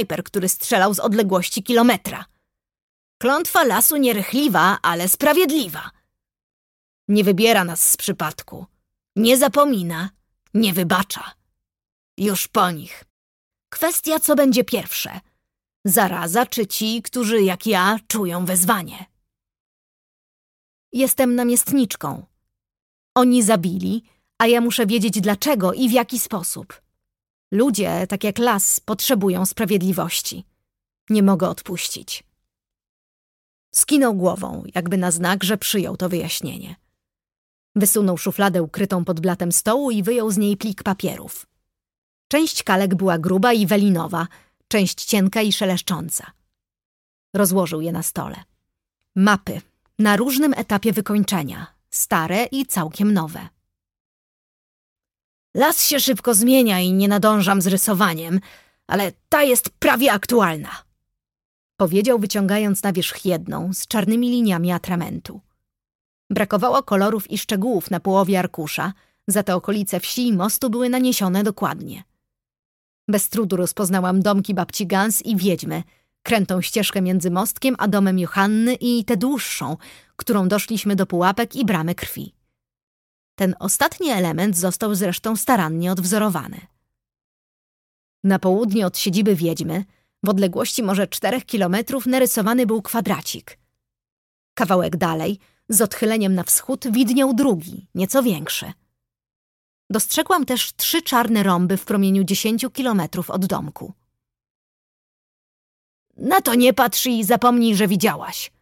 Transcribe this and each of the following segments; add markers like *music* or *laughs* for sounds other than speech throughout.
snajper, który strzelał z odległości kilometra. Klątwa lasu nierychliwa, ale sprawiedliwa. Nie wybiera nas z przypadku. Nie zapomina, nie wybacza. Już po nich. Kwestia, co będzie pierwsze. Zaraza czy ci, którzy jak ja czują wezwanie. Jestem namiestniczką. Oni zabili, a ja muszę wiedzieć dlaczego i w jaki sposób. Ludzie, tak jak las, potrzebują sprawiedliwości. Nie mogę odpuścić. Skinął głową, jakby na znak, że przyjął to wyjaśnienie. Wysunął szufladę ukrytą pod blatem stołu i wyjął z niej plik papierów. Część kalek była gruba i welinowa, część cienka i szeleszcząca. Rozłożył je na stole. Mapy, na różnym etapie wykończenia, stare i całkiem nowe. Las się szybko zmienia i nie nadążam z rysowaniem, ale ta jest prawie aktualna. Powiedział, wyciągając na wierzch jedną z czarnymi liniami atramentu. Brakowało kolorów i szczegółów na połowie arkusza, za te okolice wsi i mostu były naniesione dokładnie. Bez trudu rozpoznałam domki babci Gans i wiedźmy, krętą ścieżkę między mostkiem a domem Johanny i tę dłuższą, którą doszliśmy do pułapek i bramy krwi. Ten ostatni element został zresztą starannie odwzorowany. Na południe od siedziby wiedźmy, w odległości może czterech kilometrów, narysowany był kwadracik. Kawałek dalej, z odchyleniem na wschód, widniał drugi, nieco większy. Dostrzegłam też trzy czarne rąby w promieniu dziesięciu kilometrów od domku. Na to nie patrz i zapomnij, że widziałaś.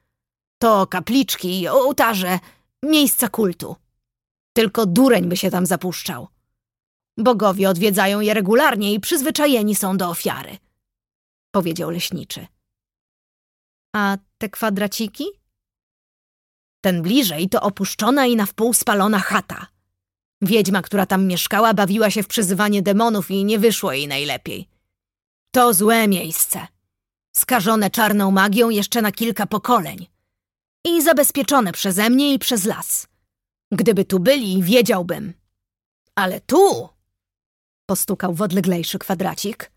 To kapliczki, ołtarze, miejsca kultu. Tylko dureń by się tam zapuszczał. Bogowie odwiedzają je regularnie i przyzwyczajeni są do ofiary, powiedział leśniczy. A te kwadraciki? Ten bliżej to opuszczona i na wpół spalona chata. Wiedźma, która tam mieszkała, bawiła się w przyzywanie demonów i nie wyszło jej najlepiej. To złe miejsce. Skażone czarną magią jeszcze na kilka pokoleń. I zabezpieczone przeze mnie i przez las. Gdyby tu byli, wiedziałbym. Ale tu, postukał w odleglejszy kwadracik,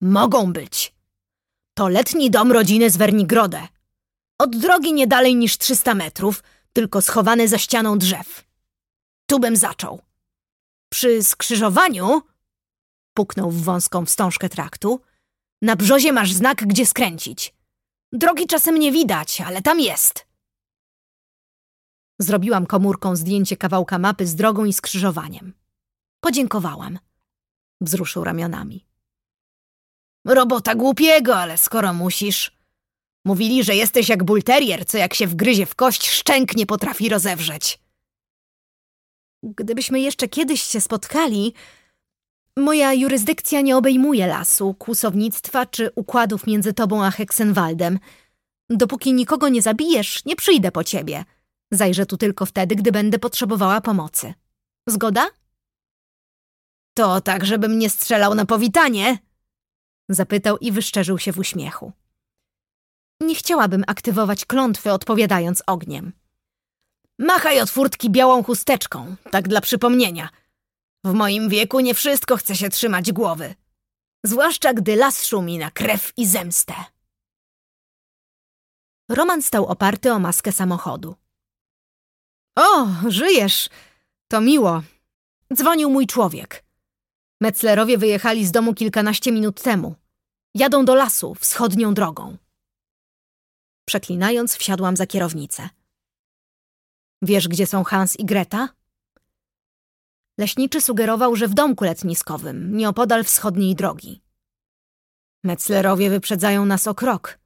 mogą być. To letni dom rodziny z Wernigrodę. Od drogi nie dalej niż 300 metrów, tylko schowany za ścianą drzew. Tu bym zaczął. Przy skrzyżowaniu, puknął w wąską wstążkę traktu, na brzozie masz znak, gdzie skręcić. Drogi czasem nie widać, ale tam jest. Zrobiłam komórką zdjęcie kawałka mapy z drogą i skrzyżowaniem. Podziękowałam. Wzruszył ramionami. Robota głupiego, ale skoro musisz. Mówili, że jesteś jak bulterier, co jak się wgryzie w kość, szczęk nie potrafi rozewrzeć. Gdybyśmy jeszcze kiedyś się spotkali, moja jurysdykcja nie obejmuje lasu, kłusownictwa czy układów między tobą a Heksenwaldem. Dopóki nikogo nie zabijesz, nie przyjdę po ciebie. Zajrzę tu tylko wtedy, gdy będę potrzebowała pomocy. Zgoda? To tak, żebym nie strzelał na powitanie? Zapytał i wyszczerzył się w uśmiechu. Nie chciałabym aktywować klątwy, odpowiadając ogniem. Machaj od furtki białą chusteczką, tak dla przypomnienia. W moim wieku nie wszystko chce się trzymać głowy. Zwłaszcza gdy las szumi na krew i zemstę. Roman stał oparty o maskę samochodu. O, żyjesz! To miło. Dzwonił mój człowiek. Metzlerowie wyjechali z domu kilkanaście minut temu. Jadą do lasu, wschodnią drogą. Przeklinając, wsiadłam za kierownicę. Wiesz, gdzie są Hans i Greta? Leśniczy sugerował, że w domku letniskowym, nieopodal wschodniej drogi. Metzlerowie wyprzedzają nas o krok,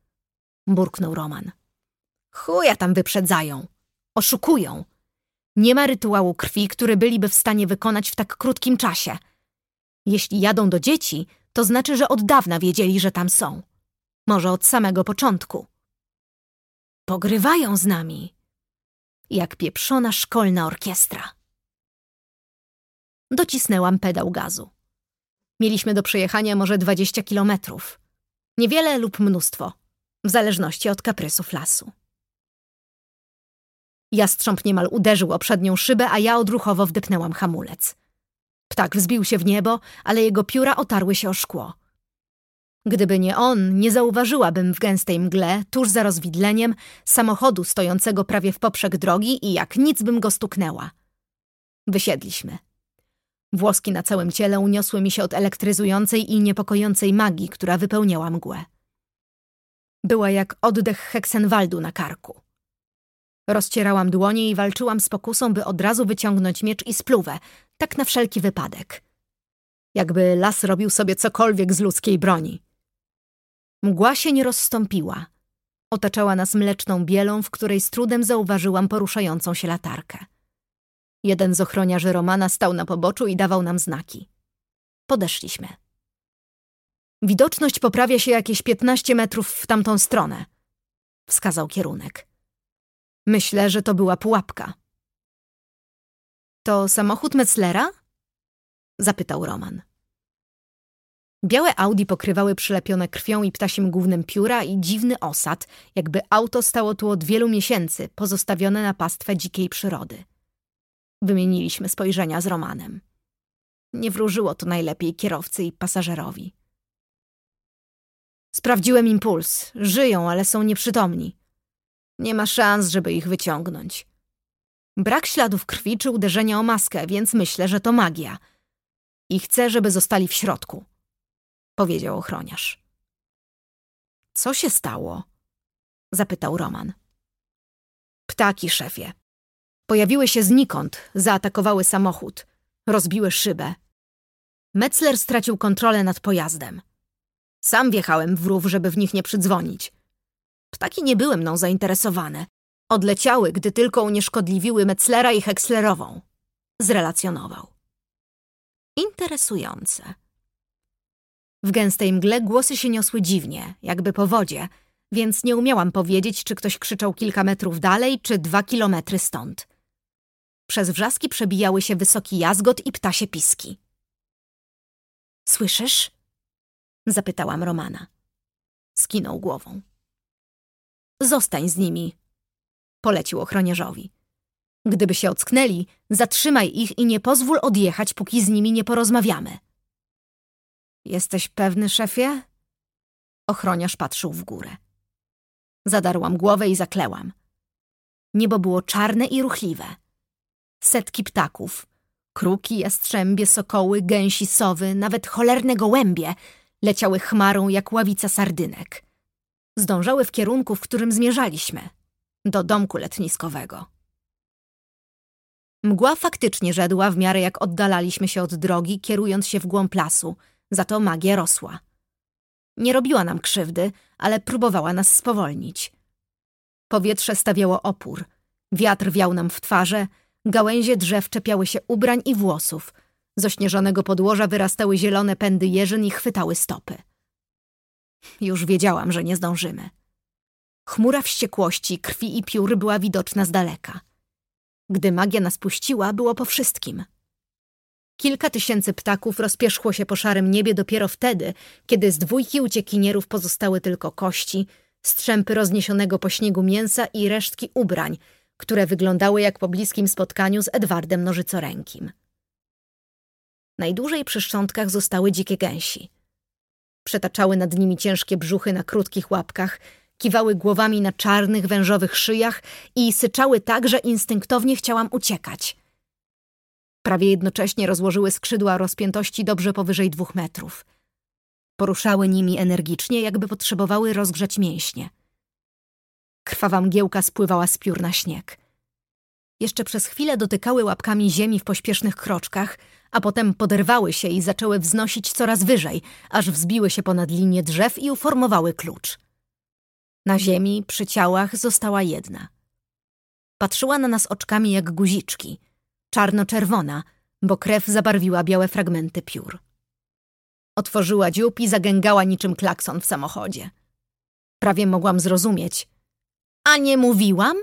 burknął Roman. Chuja tam wyprzedzają. Oszukują. Nie ma rytuału krwi, który byliby w stanie wykonać w tak krótkim czasie. Jeśli jadą do dzieci, to znaczy, że od dawna wiedzieli, że tam są. Może od samego początku. Pogrywają z nami. Jak pieprzona szkolna orkiestra. Docisnęłam pedał gazu. Mieliśmy do przejechania może dwadzieścia kilometrów. Niewiele lub mnóstwo, w zależności od kaprysów lasu. Jastrząb niemal uderzył o przednią szybę, a ja odruchowo wdepnęłam hamulec. Ptak wzbił się w niebo, ale jego pióra otarły się o szkło. Gdyby nie on, nie zauważyłabym w gęstej mgle, tuż za rozwidleniem, samochodu stojącego prawie w poprzek drogi i jak nic bym go stuknęła. Wysiedliśmy. Włoski na całym ciele uniosły mi się od elektryzującej i niepokojącej magii, która wypełniała mgłę. Była jak oddech Heksenwaldu na karku. Rozcierałam dłonie i walczyłam z pokusą, by od razu wyciągnąć miecz i spluwę, tak na wszelki wypadek. Jakby las robił sobie cokolwiek z ludzkiej broni. Mgła się nie rozstąpiła. Otaczała nas mleczną bielą, w której z trudem zauważyłam poruszającą się latarkę. Jeden z ochroniarzy Romana stał na poboczu i dawał nam znaki. Podeszliśmy. Widoczność poprawia się jakieś 15 metrów w tamtą stronę. Wskazał kierunek. Myślę, że to była pułapka. To samochód Metzlera? Zapytał Roman. Białe Audi pokrywały przylepione krwią i ptasim głównym pióra i dziwny osad, jakby auto stało tu od wielu miesięcy, pozostawione na pastwę dzikiej przyrody. Wymieniliśmy spojrzenia z Romanem. Nie wróżyło to najlepiej kierowcy i pasażerowi. Sprawdziłem impuls. Żyją, ale są nieprzytomni. Nie ma szans, żeby ich wyciągnąć. Brak śladów krwi czy uderzenia o maskę, więc myślę, że to magia. I chcę, żeby zostali w środku, powiedział ochroniarz. Co się stało? zapytał Roman. Ptaki, szefie. Pojawiły się znikąd, zaatakowały samochód, rozbiły szybę. Metzler stracił kontrolę nad pojazdem. Sam wjechałem w rów, żeby w nich nie przydzwonić. Ptaki nie były mną zainteresowane. Odleciały, gdy tylko unieszkodliwiły Metzlera i Hekslerową. Zrelacjonował. Interesujące. W gęstej mgle głosy się niosły dziwnie, jakby po wodzie, więc nie umiałam powiedzieć, czy ktoś krzyczał kilka metrów dalej, czy dwa kilometry stąd. Przez wrzaski przebijały się wysoki jazgot i ptasie piski. Słyszysz? Zapytałam Romana. Skinął głową. Zostań z nimi, polecił ochroniarzowi. Gdyby się ocknęli, zatrzymaj ich i nie pozwól odjechać, póki z nimi nie porozmawiamy. Jesteś pewny, szefie? Ochroniarz patrzył w górę. Zadarłam głowę i zaklełam. Niebo było czarne i ruchliwe. Setki ptaków, kruki, jastrzębie, sokoły, gęsi, sowy, nawet cholerne gołębie leciały chmarą jak ławica sardynek. Zdążały w kierunku, w którym zmierzaliśmy, do domku letniskowego. Mgła faktycznie żedła w miarę jak oddalaliśmy się od drogi, kierując się w głąb lasu, za to magia rosła. Nie robiła nam krzywdy, ale próbowała nas spowolnić. Powietrze stawiało opór, wiatr wiał nam w twarze, gałęzie drzew czepiały się ubrań i włosów, z ośnieżonego podłoża wyrastały zielone pędy jeżyn i chwytały stopy. Już wiedziałam, że nie zdążymy. Chmura wściekłości, krwi i piór była widoczna z daleka. Gdy magia nas puściła, było po wszystkim. Kilka tysięcy ptaków rozpierzchło się po szarym niebie dopiero wtedy, kiedy z dwójki uciekinierów pozostały tylko kości, strzępy rozniesionego po śniegu mięsa i resztki ubrań, które wyglądały jak po bliskim spotkaniu z Edwardem Nożycorękim. Najdłużej przy szczątkach zostały dzikie gęsi. Przetaczały nad nimi ciężkie brzuchy na krótkich łapkach, kiwały głowami na czarnych, wężowych szyjach i syczały tak, że instynktownie chciałam uciekać. Prawie jednocześnie rozłożyły skrzydła rozpiętości dobrze powyżej dwóch metrów. Poruszały nimi energicznie, jakby potrzebowały rozgrzać mięśnie. Krwawa mgiełka spływała z piór na śnieg. Jeszcze przez chwilę dotykały łapkami ziemi w pośpiesznych kroczkach, a potem poderwały się i zaczęły wznosić coraz wyżej, aż wzbiły się ponad linię drzew i uformowały klucz. Na ziemi, przy ciałach, została jedna. Patrzyła na nas oczkami jak guziczki, czarno-czerwona, bo krew zabarwiła białe fragmenty piór. Otworzyła dziób i zagęgała niczym klakson w samochodzie. Prawie mogłam zrozumieć. A nie mówiłam?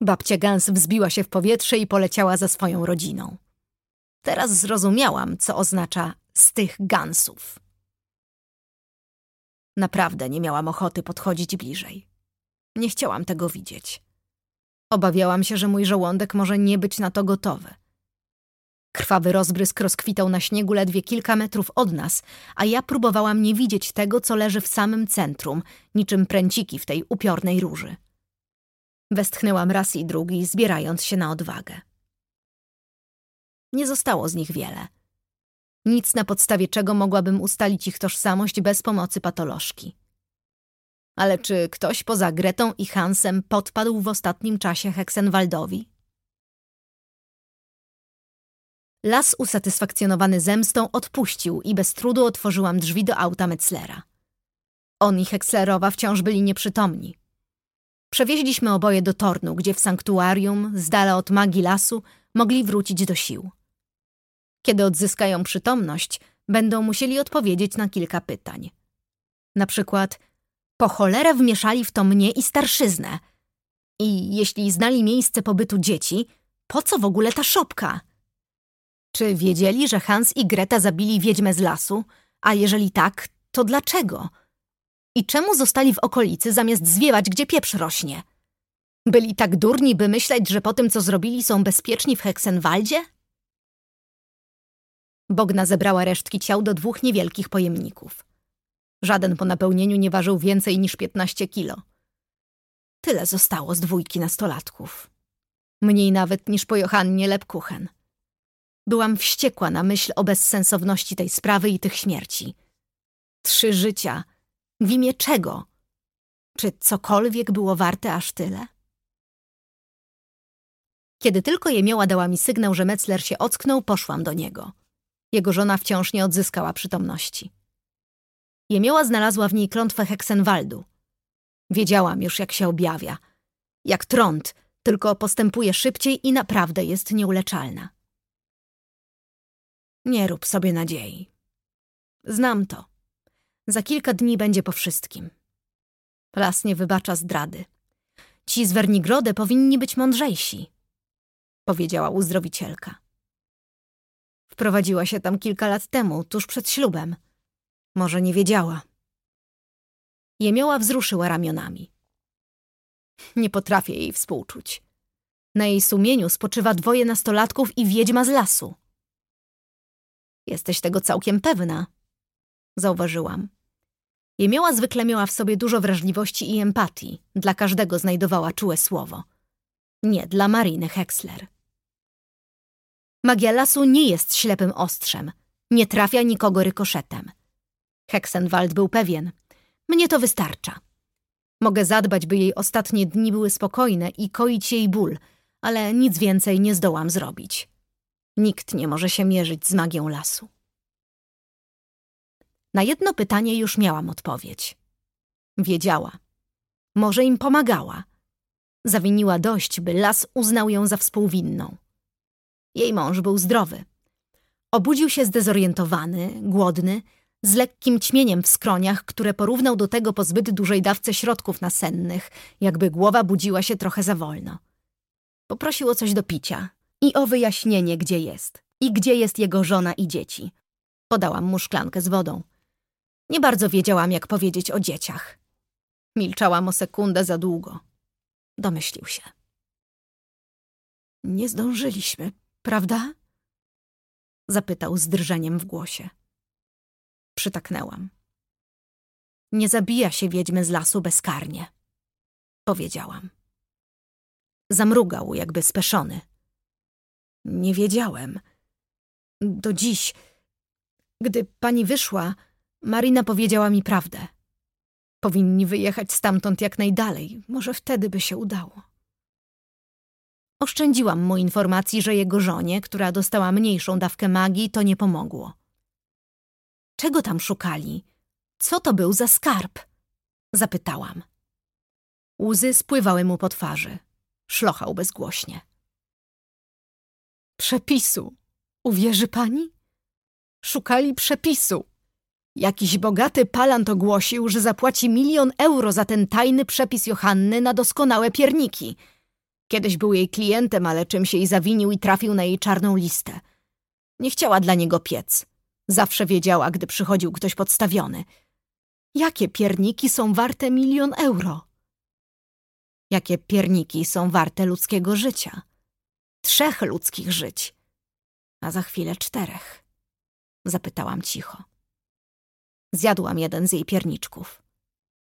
Babcia Gans wzbiła się w powietrze i poleciała za swoją rodziną. Teraz zrozumiałam, co oznacza z tych gansów. Naprawdę nie miałam ochoty podchodzić bliżej. Nie chciałam tego widzieć. Obawiałam się, że mój żołądek może nie być na to gotowy. Krwawy rozbrysk rozkwitał na śniegu ledwie kilka metrów od nas, a ja próbowałam nie widzieć tego, co leży w samym centrum, niczym pręciki w tej upiornej róży. Westchnęłam raz i drugi, zbierając się na odwagę. Nie zostało z nich wiele. Nic na podstawie czego mogłabym ustalić ich tożsamość bez pomocy patolożki. Ale czy ktoś poza Gretą i Hansem podpadł w ostatnim czasie Heksenwaldowi? Las usatysfakcjonowany zemstą odpuścił i bez trudu otworzyłam drzwi do auta Metzlera. On i Hekslerowa wciąż byli nieprzytomni. Przewieźliśmy oboje do Tornu, gdzie w sanktuarium, z dala od magii lasu, mogli wrócić do sił. Kiedy odzyskają przytomność, będą musieli odpowiedzieć na kilka pytań. Na przykład, po cholerę wmieszali w to mnie i starszyznę. I jeśli znali miejsce pobytu dzieci, po co w ogóle ta szopka? Czy wiedzieli, że Hans i Greta zabili wiedźmę z lasu? A jeżeli tak, to dlaczego? I czemu zostali w okolicy, zamiast zwiewać, gdzie pieprz rośnie? Byli tak durni, by myśleć, że po tym, co zrobili, są bezpieczni w Heksenwaldzie? Bogna zebrała resztki ciał do dwóch niewielkich pojemników. Żaden po napełnieniu nie ważył więcej niż 15 kilo. Tyle zostało z dwójki nastolatków. Mniej nawet niż po Johannie Lepkuchen. Byłam wściekła na myśl o bezsensowności tej sprawy i tych śmierci. Trzy życia. W imię czego? Czy cokolwiek było warte aż tyle? Kiedy tylko Jemioła dała mi sygnał, że Metzler się ocknął, poszłam do niego. Jego żona wciąż nie odzyskała przytomności. Jemioła znalazła w niej klątwę Heksenwaldu. Wiedziałam już, jak się objawia. Jak trąd, tylko postępuje szybciej i naprawdę jest nieuleczalna. Nie rób sobie nadziei. Znam to. Za kilka dni będzie po wszystkim. Las nie wybacza zdrady. Ci z Wernigrodę powinni być mądrzejsi, powiedziała uzdrowicielka. Wprowadziła się tam kilka lat temu, tuż przed ślubem. Może nie wiedziała. Jemioła wzruszyła ramionami. Nie potrafię jej współczuć. Na jej sumieniu spoczywa dwoje nastolatków i wiedźma z lasu. Jesteś tego całkiem pewna, zauważyłam. Jemioła zwykle miała w sobie dużo wrażliwości i empatii. Dla każdego znajdowała czułe słowo. Nie dla Mariny Hexler. Magia lasu nie jest ślepym ostrzem. Nie trafia nikogo rykoszetem. Hexenwald był pewien. Mnie to wystarcza. Mogę zadbać, by jej ostatnie dni były spokojne i koić jej ból, ale nic więcej nie zdołam zrobić. Nikt nie może się mierzyć z magią lasu. Na jedno pytanie już miałam odpowiedź. Wiedziała. Może im pomagała. Zawiniła dość, by las uznał ją za współwinną. Jej mąż był zdrowy. Obudził się zdezorientowany, głodny, z lekkim ćmieniem w skroniach, które porównał do tego po zbyt dużej dawce środków nasennych, jakby głowa budziła się trochę za wolno. Poprosił o coś do picia i o wyjaśnienie, gdzie jest i gdzie jest jego żona i dzieci. Podałam mu szklankę z wodą. Nie bardzo wiedziałam, jak powiedzieć o dzieciach. Milczałam o sekundę za długo. Domyślił się. Nie zdążyliśmy, prawda? Zapytał z drżeniem w głosie. Przytaknęłam. Nie zabija się wiedźmy z lasu bezkarnie, powiedziałam. Zamrugał, jakby speszony. Nie wiedziałem. Do dziś, gdy pani wyszła, Marina powiedziała mi prawdę. Powinni wyjechać stamtąd jak najdalej. Może wtedy by się udało. Oszczędziłam mu informacji, że jego żonie, która dostała mniejszą dawkę magii, to nie pomogło. Czego tam szukali? Co to był za skarb? Zapytałam. Łzy spływały mu po twarzy. Szlochał bezgłośnie. Przepisu. Uwierzy pani? Szukali przepisu. Jakiś bogaty palant ogłosił, że zapłaci milion euro za ten tajny przepis Johanny na doskonałe pierniki. Kiedyś był jej klientem, ale czym się jej zawinił i trafił na jej czarną listę. Nie chciała dla niego piec. Zawsze wiedziała, gdy przychodził ktoś podstawiony. Jakie pierniki są warte milion euro? Jakie pierniki są warte ludzkiego życia? Trzech ludzkich żyć. a za chwilę czterech. Zapytałam cicho. Zjadłam jeden z jej pierniczków.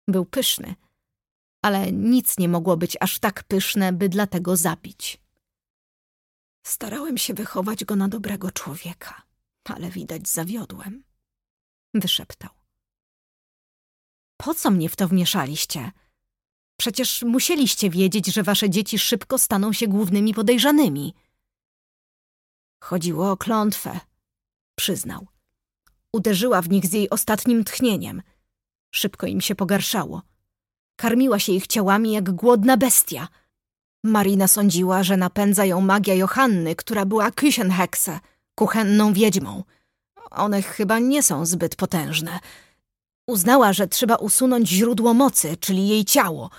Był pyszny, ale nic nie mogło być aż tak pyszne, by dlatego zabić. Starałem się wychować go na dobrego człowieka, ale widać zawiodłem. Wyszeptał. Po co mnie w to wmieszaliście? Przecież musieliście wiedzieć, że wasze dzieci szybko staną się głównymi podejrzanymi. Chodziło o klątwę, przyznał. Uderzyła w nich z jej ostatnim tchnieniem. Szybko im się pogarszało. Karmiła się ich ciałami jak głodna bestia. Marina sądziła, że napędza ją magia Johanny, która była Küchenhexe, kuchenną wiedźmą. One chyba nie są zbyt potężne. Uznała, że trzeba usunąć źródło mocy, czyli jej ciało.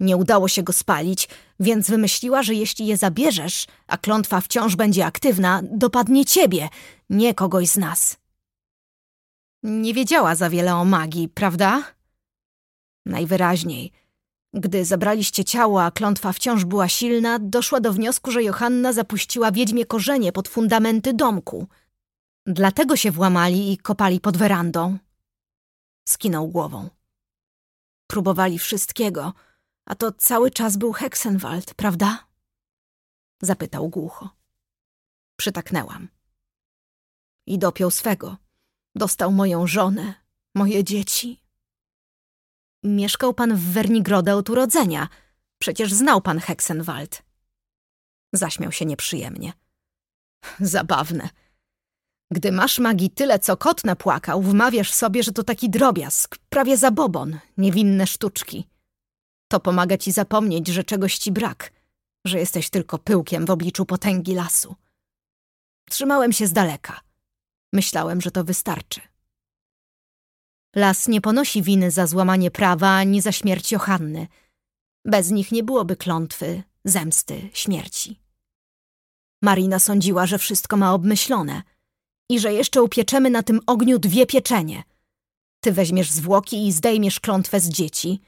Nie udało się go spalić, więc wymyśliła, że jeśli je zabierzesz, a klątwa wciąż będzie aktywna, dopadnie ciebie, nie kogoś z nas. Nie wiedziała za wiele o magii, prawda? Najwyraźniej. Gdy zabraliście ciało, a klątwa wciąż była silna, doszła do wniosku, że Johanna zapuściła wiedźmie korzenie pod fundamenty domku. Dlatego się włamali i kopali pod werandą. Skinął głową. Próbowali wszystkiego, a to cały czas był Hexenwald, prawda? Zapytał głucho. Przytaknęłam. I dopiął swego. Dostał moją żonę, moje dzieci. Mieszkał pan w Wernigrode od urodzenia. Przecież znał pan Hexenwald. Zaśmiał się nieprzyjemnie. *laughs* Zabawne. Gdy masz magii tyle, co kot napłakał, wmawiasz sobie, że to taki drobiazg, prawie zabobon, niewinne sztuczki. To pomaga ci zapomnieć, że czegoś ci brak, że jesteś tylko pyłkiem w obliczu potęgi lasu. Trzymałem się z daleka. Myślałem, że to wystarczy. Las nie ponosi winy za złamanie prawa ani za śmierć Johanny. Bez nich nie byłoby klątwy, zemsty, śmierci. Marina sądziła, że wszystko ma obmyślone i że jeszcze upieczemy na tym ogniu dwie pieczenie. Ty weźmiesz zwłoki i zdejmiesz klątwę z dzieci.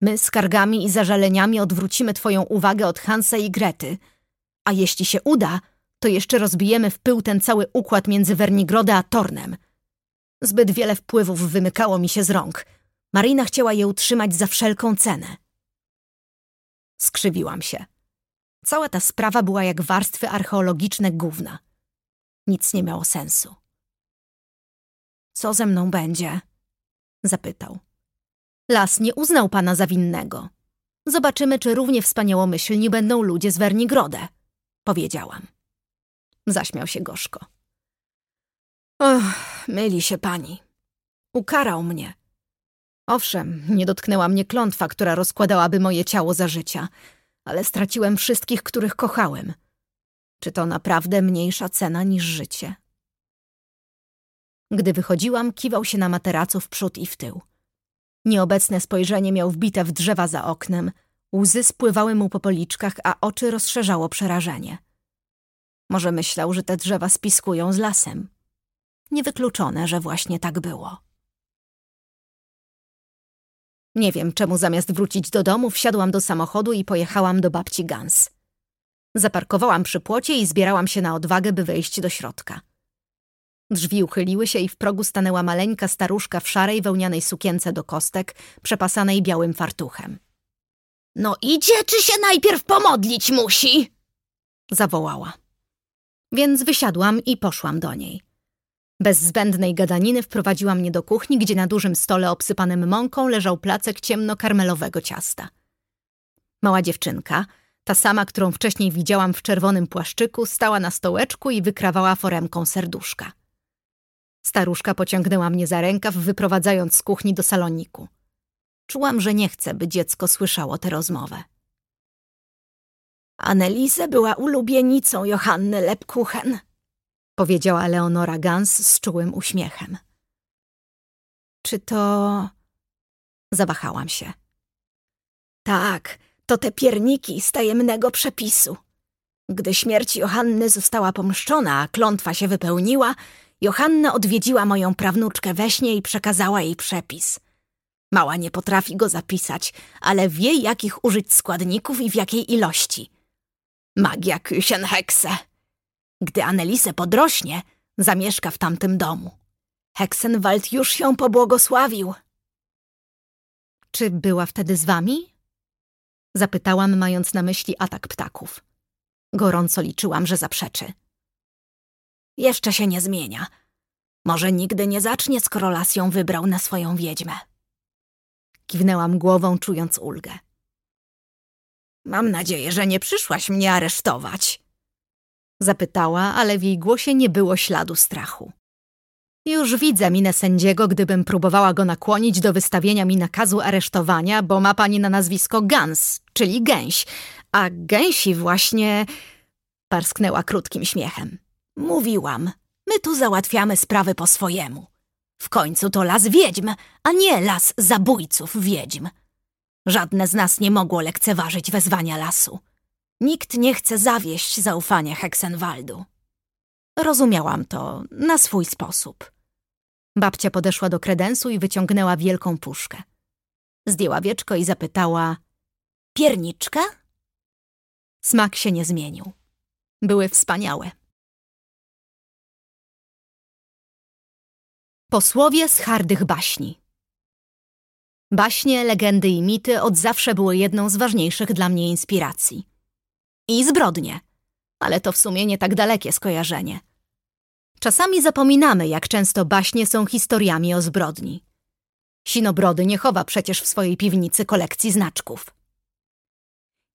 My z kargami i zażaleniami odwrócimy twoją uwagę od Hansa i Grety. A jeśli się uda, to jeszcze rozbijemy w pył ten cały układ między Wernigrodę a Tornem. Zbyt wiele wpływów wymykało mi się z rąk. Marina chciała je utrzymać za wszelką cenę. Skrzywiłam się. Cała ta sprawa była jak warstwy archeologiczne gówna. Nic nie miało sensu. Co ze mną będzie? Zapytał. Las nie uznał pana za winnego. Zobaczymy, czy równie wspaniałomyślni będą ludzie z Wernigrodę, powiedziałam. Zaśmiał się gorzko. Och, myli się pani. Ukarał mnie. Owszem, nie dotknęła mnie klątwa, która rozkładałaby moje ciało za życia, ale straciłem wszystkich, których kochałem. Czy to naprawdę mniejsza cena niż życie? Gdy wychodziłam, kiwał się na materacu w przód i w tył. Nieobecne spojrzenie miał wbite w drzewa za oknem, łzy spływały mu po policzkach, a oczy rozszerzało przerażenie. Może myślał, że te drzewa spiskują z lasem. Niewykluczone, że właśnie tak było. Nie wiem, czemu zamiast wrócić do domu, wsiadłam do samochodu i pojechałam do babci Gans. Zaparkowałam przy płocie i zbierałam się na odwagę, by wejść do środka. Drzwi uchyliły się i w progu stanęła maleńka staruszka w szarej wełnianej sukience do kostek, przepasanej białym fartuchem. No idzie, czy się najpierw pomodlić musi? Zawołała. Więc wysiadłam i poszłam do niej. Bez zbędnej gadaniny wprowadziła mnie do kuchni, gdzie na dużym stole obsypanym mąką leżał placek ciemnokarmelowego ciasta. Mała dziewczynka, ta sama, którą wcześniej widziałam w czerwonym płaszczyku, stała na stołeczku i wykrawała foremką serduszka. Staruszka pociągnęła mnie za rękaw, wyprowadzając z kuchni do saloniku. Czułam, że nie chcę, by dziecko słyszało tę rozmowę. Annelise była ulubienicą Johanny Lepkuchen, powiedziała Leonora Gans z czułym uśmiechem. Czy to... Zawahałam się. Tak, to te pierniki z tajemnego przepisu. Gdy śmierć Johanny została pomszczona, a klątwa się wypełniła, Johanna odwiedziła moją prawnuczkę we śnie i przekazała jej przepis. Mała nie potrafi go zapisać, ale wie, jakich użyć składników i w jakiej ilości. Magia Küchenhexe. Gdy Annelise podrośnie, zamieszka w tamtym domu. Hexenwald już ją pobłogosławił. Czy była wtedy z wami? Zapytałam, mając na myśli atak ptaków. Gorąco liczyłam, że zaprzeczy. Jeszcze się nie zmienia. Może nigdy nie zacznie, skoro las ją wybrał na swoją wiedźmę. Kiwnęłam głową, czując ulgę. Mam nadzieję, że nie przyszłaś mnie aresztować. Zapytała, ale w jej głosie nie było śladu strachu. Już widzę minę sędziego, gdybym próbowała go nakłonić do wystawienia mi nakazu aresztowania, bo ma pani na nazwisko Gans, czyli gęś, a gęsi właśnie... Parsknęła krótkim śmiechem. Mówiłam, my tu załatwiamy sprawy po swojemu. W końcu to las wiedźm, a nie las zabójców wiedźm. Żadne z nas nie mogło lekceważyć wezwania lasu. Nikt nie chce zawieść zaufania Heksenwaldu. Rozumiałam to na swój sposób. Babcia podeszła do kredensu i wyciągnęła wielką puszkę. Zdjęła wieczko i zapytała: Pierniczka? Smak się nie zmienił. Były wspaniałe. Posłowie z hardych baśni. Baśnie, legendy i mity od zawsze były jedną z ważniejszych dla mnie inspiracji. I zbrodnie, ale to w sumie nie tak dalekie skojarzenie. Czasami zapominamy, jak często baśnie są historiami o zbrodni. Sinobrody nie chowa przecież w swojej piwnicy kolekcji znaczków.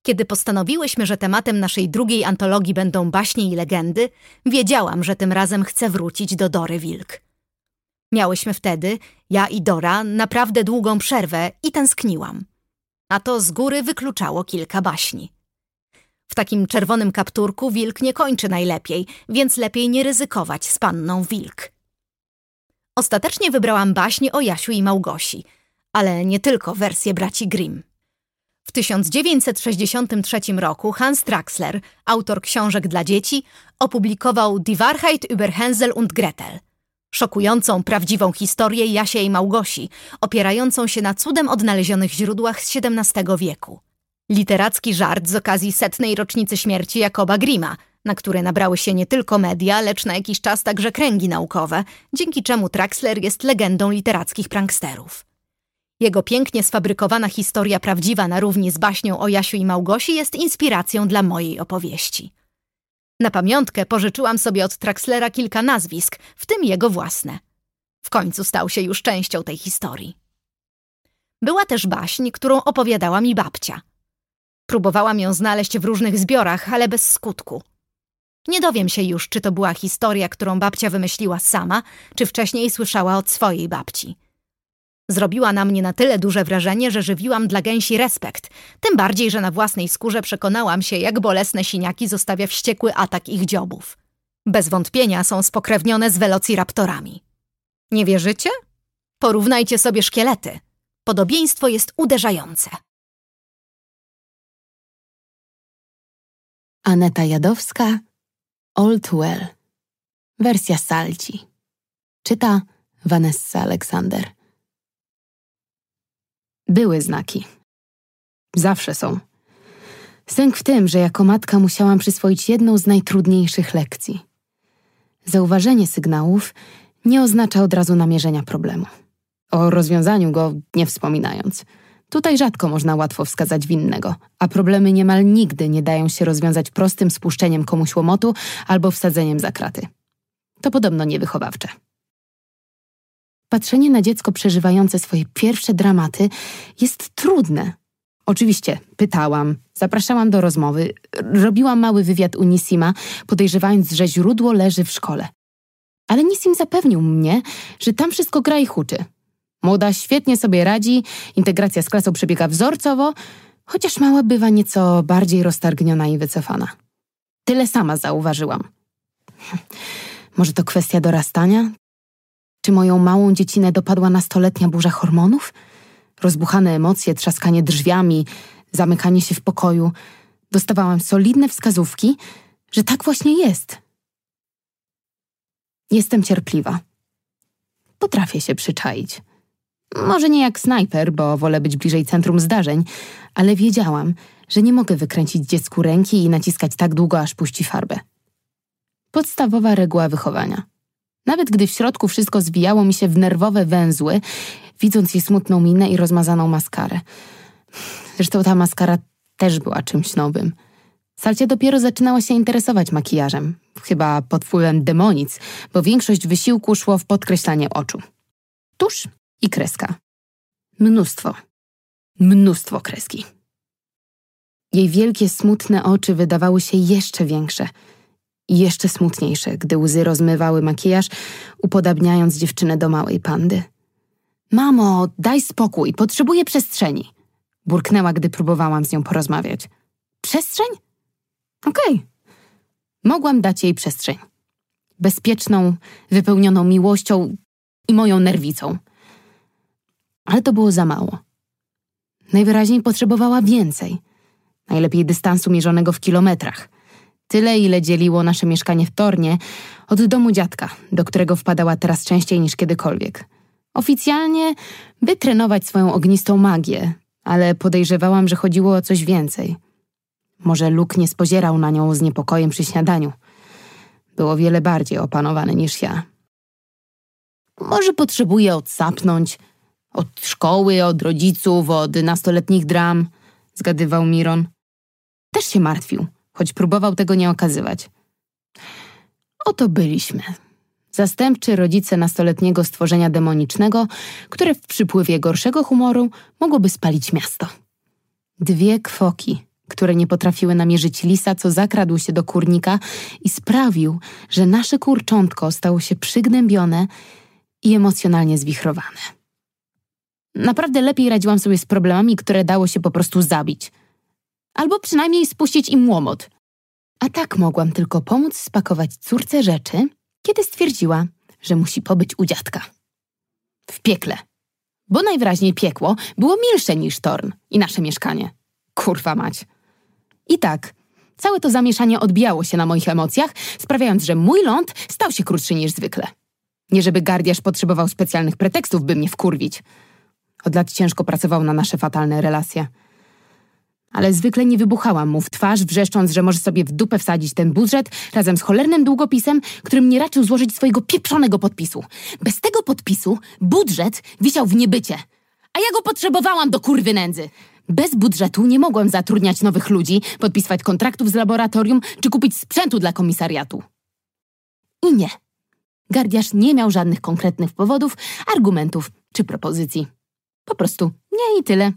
Kiedy postanowiłyśmy, że tematem naszej drugiej antologii będą baśnie i legendy, wiedziałam, że tym razem chcę wrócić do Dory Wilk. Miałyśmy wtedy, ja i Dora, naprawdę długą przerwę i tęskniłam. A to z góry wykluczało kilka baśni. W takim czerwonym kapturku wilk nie kończy najlepiej, więc lepiej nie ryzykować z panną wilk. Ostatecznie wybrałam baśnie o Jasiu i Małgosi, ale nie tylko wersję braci Grimm. W 1963 roku Hans Traxler, autor książek dla dzieci, opublikował Die Wahrheit über Hänsel und Gretel – szokującą, prawdziwą historię Jasia i Małgosi, opierającą się na cudem odnalezionych źródłach z XVII wieku. Literacki żart z okazji setnej rocznicy śmierci Jakoba Grima, na które nabrały się nie tylko media, lecz na jakiś czas także kręgi naukowe, dzięki czemu Traxler jest legendą literackich pranksterów. Jego pięknie sfabrykowana historia prawdziwa na równi z baśnią o Jasiu i Małgosi jest inspiracją dla mojej opowieści. Na pamiątkę pożyczyłam sobie od Traxlera kilka nazwisk, w tym jego własne. W końcu stał się już częścią tej historii. Była też baśń, którą opowiadała mi babcia. Próbowałam ją znaleźć w różnych zbiorach, ale bez skutku. Nie dowiem się już, czy to była historia, którą babcia wymyśliła sama, czy wcześniej słyszała od swojej babci. Zrobiła na mnie na tyle duże wrażenie, że żywiłam dla gęsi respekt, tym bardziej, że na własnej skórze przekonałam się, jak bolesne siniaki zostawia wściekły atak ich dziobów. Bez wątpienia są spokrewnione z velociraptorami. Nie wierzycie? Porównajcie sobie szkielety. Podobieństwo jest uderzające. Aneta Jadowska, Old Well. Wersja Salci. Czyta Vanessa Aleksander. Były znaki. Zawsze są. Sęk w tym, że jako matka musiałam przyswoić jedną z najtrudniejszych lekcji. Zauważenie sygnałów nie oznacza od razu namierzenia problemu. O rozwiązaniu go nie wspominając. Tutaj rzadko można łatwo wskazać winnego, a problemy niemal nigdy nie dają się rozwiązać prostym spuszczeniem komuś łomotu albo wsadzeniem za kraty. To podobno niewychowawcze. Patrzenie na dziecko przeżywające swoje pierwsze dramaty jest trudne. Oczywiście pytałam, zapraszałam do rozmowy, robiłam mały wywiad u Nisima, podejrzewając, że źródło leży w szkole. Ale Nisim zapewnił mnie, że tam wszystko gra i huczy. Młoda świetnie sobie radzi, integracja z klasą przebiega wzorcowo, chociaż mała bywa nieco bardziej roztargniona i wycofana. Tyle sama zauważyłam. *laughs* Może to kwestia dorastania? Czy moją małą dziecinę dopadła nastoletnia burza hormonów? Rozbuchane emocje, trzaskanie drzwiami, zamykanie się w pokoju. Dostawałam solidne wskazówki, że tak właśnie jest. Jestem cierpliwa. Potrafię się przyczaić. Może nie jak snajper, bo wolę być bliżej centrum zdarzeń, ale wiedziałam, że nie mogę wykręcić dziecku ręki i naciskać tak długo, aż puści farbę. Podstawowa reguła wychowania. Nawet gdy w środku wszystko zwijało mi się w nerwowe węzły, widząc jej smutną minę i rozmazaną maskarę. Zresztą ta maskara też była czymś nowym. Salcia dopiero zaczynała się interesować makijażem, chyba pod wpływem demonic, bo większość wysiłku szło w podkreślanie oczu. Tusz i kreska. Mnóstwo, mnóstwo kreski. Jej wielkie, smutne oczy wydawały się jeszcze większe i jeszcze smutniejsze, gdy łzy rozmywały makijaż, upodabniając dziewczynę do małej pandy. Mamo, daj spokój, potrzebuję przestrzeni. Burknęła, gdy próbowałam z nią porozmawiać. Przestrzeń? Okej. Okay. Mogłam dać jej przestrzeń. Bezpieczną, wypełnioną miłością i moją nerwicą. Ale to było za mało. Najwyraźniej potrzebowała więcej. Najlepiej dystansu mierzonego w kilometrach. Tyle, ile dzieliło nasze mieszkanie w Tornie od domu dziadka, do którego wpadała teraz częściej niż kiedykolwiek. Oficjalnie, by trenować swoją ognistą magię, ale podejrzewałam, że chodziło o coś więcej. Może Luke nie spozierał na nią z niepokojem przy śniadaniu. Było wiele bardziej opanowane niż ja. Może potrzebuje odsapnąć. Od szkoły, od rodziców, od nastoletnich dram, zgadywał Miron. Też się martwił, choć próbował tego nie okazywać. Oto byliśmy. Zastępczy rodzice nastoletniego stworzenia demonicznego, które w przypływie gorszego humoru mogłoby spalić miasto. Dwie kwoki, które nie potrafiły namierzyć lisa, co zakradł się do kurnika i sprawił, że nasze kurczątko stało się przygnębione i emocjonalnie zwichrowane. Naprawdę lepiej radziłam sobie z problemami, które dało się po prostu zabić. Albo przynajmniej spuścić im łomot. A tak mogłam tylko pomóc spakować córce rzeczy, kiedy stwierdziła, że musi pobyć u dziadka. W piekle. Bo najwyraźniej piekło było milsze niż Torn i nasze mieszkanie. Kurwa mać. I tak, całe to zamieszanie odbijało się na moich emocjach, sprawiając, że mój ląd stał się krótszy niż zwykle. Nie żeby gardiarz potrzebował specjalnych pretekstów, by mnie wkurwić. Od lat ciężko pracował na nasze fatalne relacje. Ale zwykle nie wybuchałam mu w twarz, wrzeszcząc, że może sobie w dupę wsadzić ten budżet razem z cholernym długopisem, którym nie raczył złożyć swojego pieprzonego podpisu. Bez tego podpisu budżet wisiał w niebycie. A ja go potrzebowałam do kurwy nędzy. Bez budżetu nie mogłem zatrudniać nowych ludzi, podpisywać kontraktów z laboratorium czy kupić sprzętu dla komisariatu. I nie. Gardiarz nie miał żadnych konkretnych powodów, argumentów czy propozycji. Po prostu nie i tyle.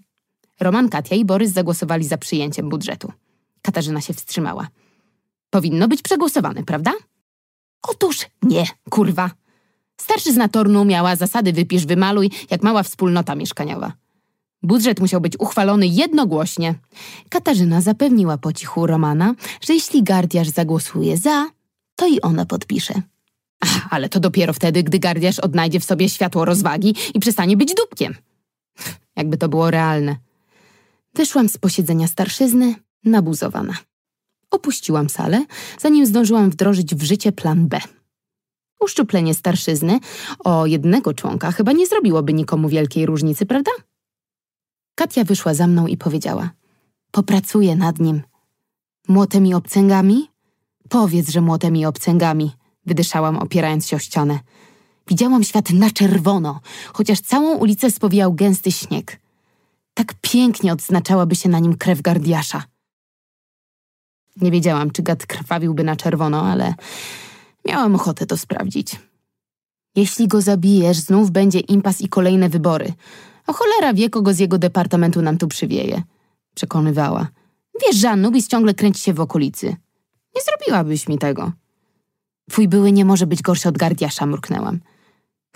Roman, Katia i Borys zagłosowali za przyjęciem budżetu. Katarzyna się wstrzymała. Powinno być przegłosowane, prawda? Otóż nie, kurwa. Starszyzna Tornu miała zasady wypisz, wymaluj, jak mała wspólnota mieszkaniowa. Budżet musiał być uchwalony jednogłośnie. Katarzyna zapewniła po cichu Romana, że jeśli gardiarz zagłosuje za, to i ona podpisze. Ach, ale to dopiero wtedy, gdy gardiarz odnajdzie w sobie światło rozwagi i przestanie być dupkiem. Jakby to było realne. Wyszłam z posiedzenia starszyzny, nabuzowana. Opuściłam salę, zanim zdążyłam wdrożyć w życie plan B. Uszczuplenie starszyzny o jednego członka chyba nie zrobiłoby nikomu wielkiej różnicy, prawda? Katia wyszła za mną i powiedziała: Popracuję nad nim. Młotem i obcęgami? Powiedz, że młotem i obcęgami, wydyszałam, opierając się o ścianę. Widziałam świat na czerwono, chociaż całą ulicę spowijał gęsty śnieg. Tak pięknie odznaczałaby się na nim krew gardiasza. Nie wiedziałam, czy gad krwawiłby na czerwono, ale miałam ochotę to sprawdzić. Jeśli go zabijesz, znów będzie impas i kolejne wybory. O cholera wie, kogo z jego departamentu nam tu przywieje. Przekonywała. Wiesz, że Anubis ciągle kręci się w okolicy. Nie zrobiłabyś mi tego. Twój były nie może być gorszy od gardiasza, mruknęłam.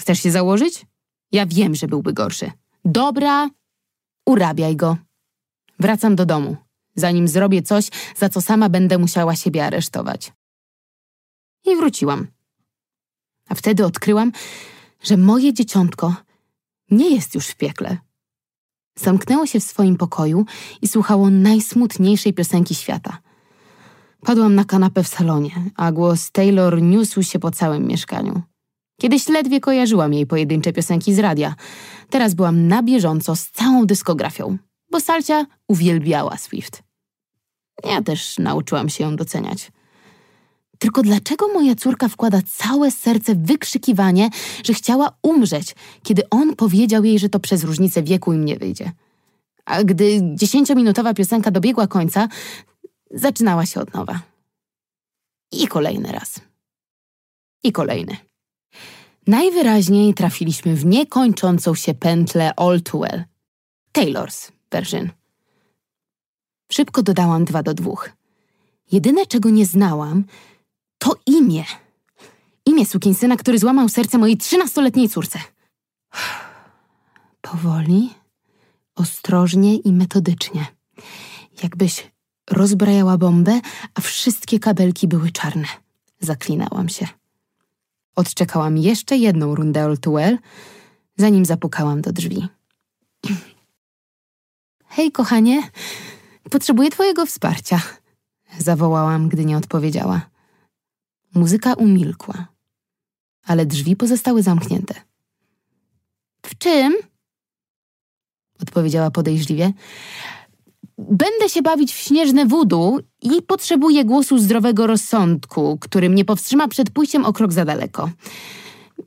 Chcesz się założyć? Ja wiem, że byłby gorszy. Dobra, urabiaj go. Wracam do domu, zanim zrobię coś, za co sama będę musiała siebie aresztować. I wróciłam. A wtedy odkryłam, że moje dzieciątko nie jest już w piekle. Zamknęło się w swoim pokoju i słuchało najsmutniejszej piosenki świata. Padłam na kanapę w salonie, a głos Taylor niósł się po całym mieszkaniu. Kiedyś ledwie kojarzyłam jej pojedyncze piosenki z radia. Teraz byłam na bieżąco z całą dyskografią, bo Salcia uwielbiała Swift. Ja też nauczyłam się ją doceniać. Tylko dlaczego moja córka wkłada całe serce w wykrzykiwanie, że chciała umrzeć, kiedy on powiedział jej, że to przez różnicę wieku im nie wyjdzie? A gdy dziesięciominutowa piosenka dobiegła końca, zaczynała się od nowa. I kolejny raz. I kolejny. Najwyraźniej trafiliśmy w niekończącą się pętlę All Too Well. Taylor's version. Szybko dodałam dwa do dwóch. Jedyne, czego nie znałam, to imię. Imię sukinsyna, który złamał serce mojej trzynastoletniej córce. *sighs* Powoli, ostrożnie i metodycznie. Jakbyś rozbrajała bombę, a wszystkie kabelki były czarne. Zaklinałam się. Odczekałam jeszcze jedną rundę Oltuel, zanim zapukałam do drzwi. *clears throat* Hej, kochanie, potrzebuję twojego wsparcia. Zawołałam, gdy nie odpowiedziała. Muzyka umilkła, ale drzwi pozostały zamknięte. W czym? Odpowiedziała podejrzliwie. Będę się bawić w śnieżne wudu i potrzebuję głosu zdrowego rozsądku, który mnie powstrzyma przed pójściem o krok za daleko.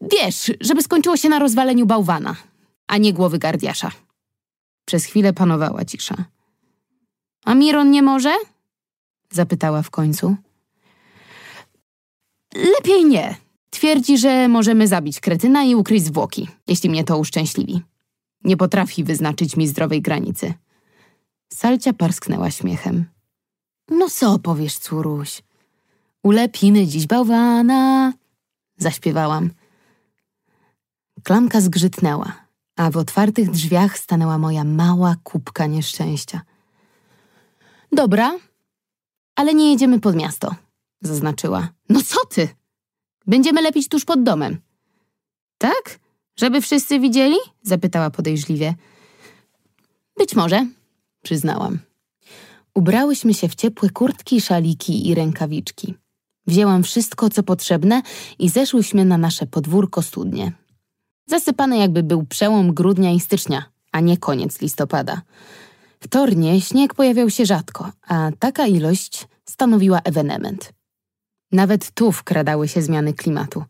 Wiesz, żeby skończyło się na rozwaleniu bałwana, a nie głowy gardiasza. Przez chwilę panowała cisza. A Miron nie może? Zapytała w końcu. Lepiej nie. Twierdzi, że możemy zabić kretyna i ukryć zwłoki, jeśli mnie to uszczęśliwi. Nie potrafi wyznaczyć mi zdrowej granicy. Salcia parsknęła śmiechem. No co powiesz, córuś? Ulepimy dziś bałwana, zaśpiewałam. Klamka zgrzytnęła, a w otwartych drzwiach stanęła moja mała kubka nieszczęścia. Dobra, ale nie jedziemy pod miasto, zaznaczyła. No co ty? Będziemy lepić tuż pod domem. Tak? Żeby wszyscy widzieli? zapytała podejrzliwie. Być może, przyznałam. Ubrałyśmy się w ciepłe kurtki, szaliki i rękawiczki. Wzięłam wszystko, co potrzebne i zeszłyśmy na nasze podwórko studnie. Zasypane jakby był przełom grudnia i stycznia, a nie koniec listopada. W Tornie śnieg pojawiał się rzadko, a taka ilość stanowiła ewenement. Nawet tu wkradały się zmiany klimatu,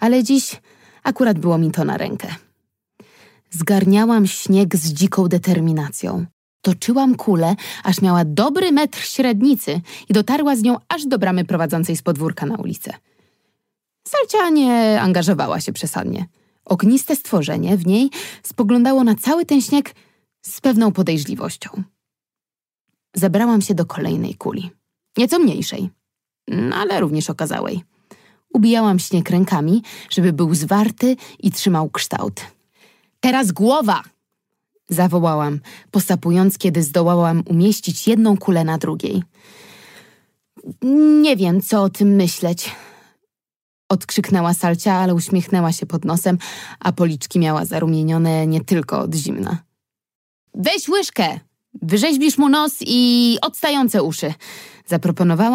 ale dziś akurat było mi to na rękę. Zgarniałam śnieg z dziką determinacją. Toczyłam kulę, aż miała dobry metr średnicy i dotarła z nią aż do bramy prowadzącej z podwórka na ulicę. Salcia nie angażowała się przesadnie. Ogniste stworzenie w niej spoglądało na cały ten śnieg z pewną podejrzliwością. Zebrałam się do kolejnej kuli. Nieco mniejszej, ale również okazałej. Ubijałam śnieg rękami, żeby był zwarty i trzymał kształt. Teraz głowa! Zawołałam, posapując, kiedy zdołałam umieścić jedną kulę na drugiej. Nie wiem, co o tym myśleć. Odkrzyknęła Salcia, ale uśmiechnęła się pod nosem, a policzki miała zarumienione nie tylko od zimna. Weź łyżkę! Wyrzeźbisz mu nos i odstające uszy, zaproponowała